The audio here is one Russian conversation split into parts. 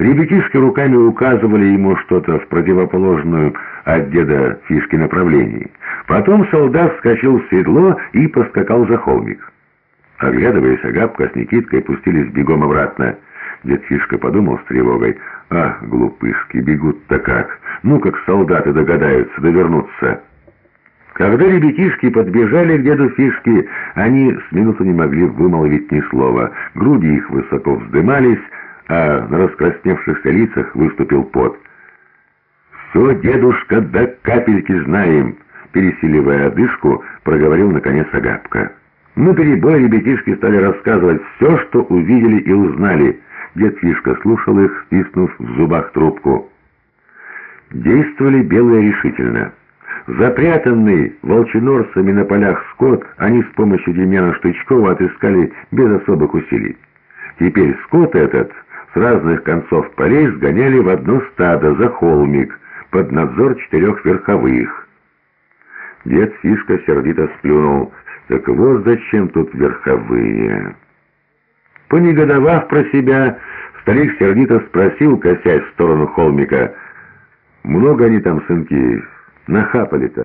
Ребятишки руками указывали ему что-то в противоположную от деда фишки направлении. Потом солдат вскочил в седло и поскакал за холмик. Оглядываясь, Агапка с Никиткой пустились бегом обратно. Дед Фишка подумал с тревогой, «Ах, глупышки, бегут-то как! Ну, как солдаты догадаются довернуться!» Когда ребятишки подбежали к деду Фишке, они с минуту не могли вымолвить ни слова. Груди их высоко вздымались, а на раскрасневшихся лицах выступил пот. «Все, дедушка, до капельки знаем!» Пересиливая одышку, проговорил наконец Агапка. На перебой ребятишки стали рассказывать все, что увидели и узнали. Дед Фишка слушал их, стиснув в зубах трубку. Действовали белые решительно. Запрятанный волчинорцами на полях скот они с помощью Демьяна Штычкова отыскали без особых усилий. Теперь скот этот с разных концов полей сгоняли в одно стадо за холмик под надзор четырех верховых. Дед Фишка сердито сплюнул. Так вот зачем тут верховые. Понегодовав про себя, старик сердито спросил, косясь в сторону холмика, «Много они там, сынки, нахапали-то?»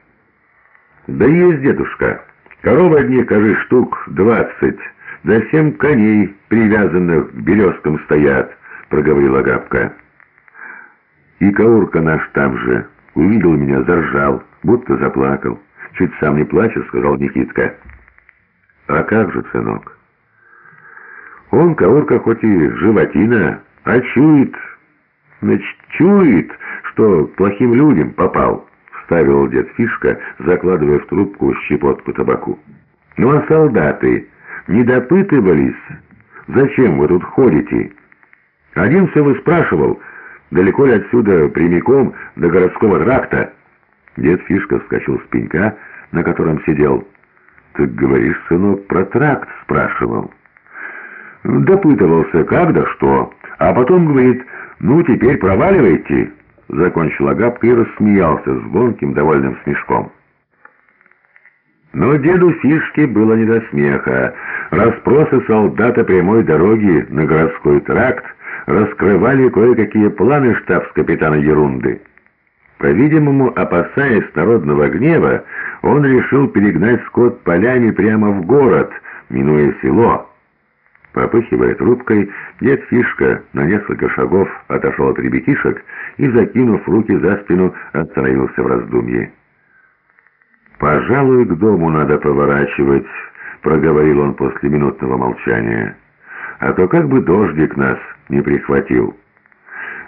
«Да есть, дедушка. Корова одни, кажи, штук двадцать, да семь коней, привязанных к березкам, стоят», — проговорила Габка. «И Каурка наш там же. Увидел меня, заржал, будто заплакал. Чуть сам не плачет», — сказал Никитка. «А как же, сынок?» «Он, Каурка, хоть и животина, а чует, значит, чует, что плохим людям попал», — вставил дед Фишка, закладывая в трубку щепотку табаку. «Ну а солдаты не допытывались, зачем вы тут ходите?» Один все выспрашивал, далеко ли отсюда прямиком до городского тракта. Дед Фишка вскочил с пенька, на котором сидел. «Так говоришь, сынок, про тракт спрашивал?» «Допытывался, как да что, а потом говорит, ну теперь проваливайте!» Закончил Агапка и рассмеялся звонким довольным смешком. Но деду Фишке было не до смеха. Распросы солдата прямой дороги на городской тракт раскрывали кое-какие планы штабс-капитана Ерунды. По-видимому, опасаясь народного гнева, он решил перегнать скот полями прямо в город, минуя село. Попыхивая трубкой, дед Фишка на несколько шагов отошел от ребятишек и, закинув руки за спину, остановился в раздумье. «Пожалуй, к дому надо поворачивать», — проговорил он после минутного молчания. «А то как бы дождик нас не прихватил».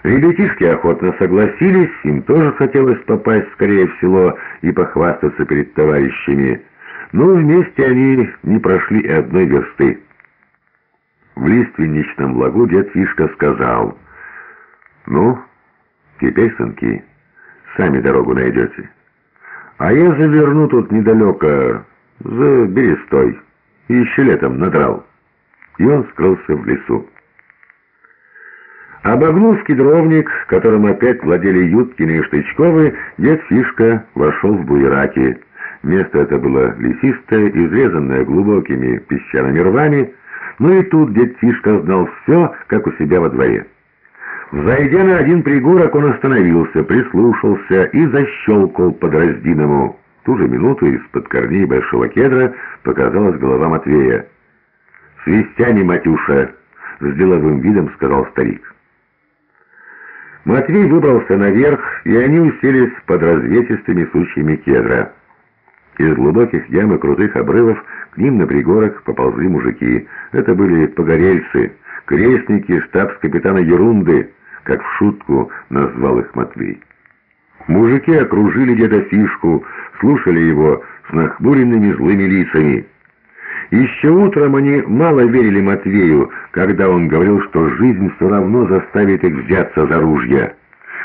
Ребятишки охотно согласились, им тоже хотелось попасть скорее в село и похвастаться перед товарищами. Но вместе они не прошли и одной версты. В лиственничном лагу дед Фишка сказал, «Ну, теперь, сынки, сами дорогу найдете. А я заверну тут недалеко, за берестой, и еще летом надрал». И он скрылся в лесу. Обогнув кедровник, которым опять владели Юткины и Штычковы, дед Фишка вошел в буераки. Место это было лесистое, изрезанное глубокими песчаными рвами, но и тут дед Фишка знал все, как у себя во дворе. Зайдя на один пригорок, он остановился, прислушался и защелкал под раздиному. В ту же минуту из-под корней большого кедра показалась голова Матвея. «Свистяне, Матюша!» — с деловым видом сказал старик. Матвей выбрался наверх, и они уселись под развесистыми сучьями кедра. Из глубоких ям и крутых обрывов к ним на пригорок поползли мужики. Это были погорельцы, крестники штабс-капитана Ерунды, как в шутку назвал их Матвей. Мужики окружили деда Фишку, слушали его с нахмуренными злыми лицами. Еще утром они мало верили Матвею, когда он говорил, что жизнь все равно заставит их взяться за ружья.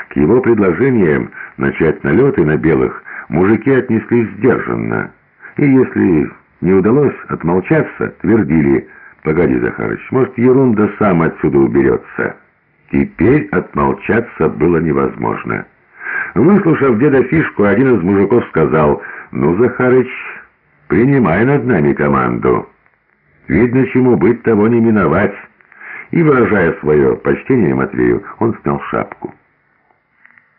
К его предложениям начать налеты на белых мужики отнеслись сдержанно. И если не удалось отмолчаться, твердили, «Погоди, Захарыч, может, ерунда сам отсюда уберется». Теперь отмолчаться было невозможно. Выслушав деда Фишку, один из мужиков сказал, «Ну, Захарыч, Принимай над нами команду. Видно, чему быть, того не миновать. и, выражая свое почтение Матвею, он снял шапку.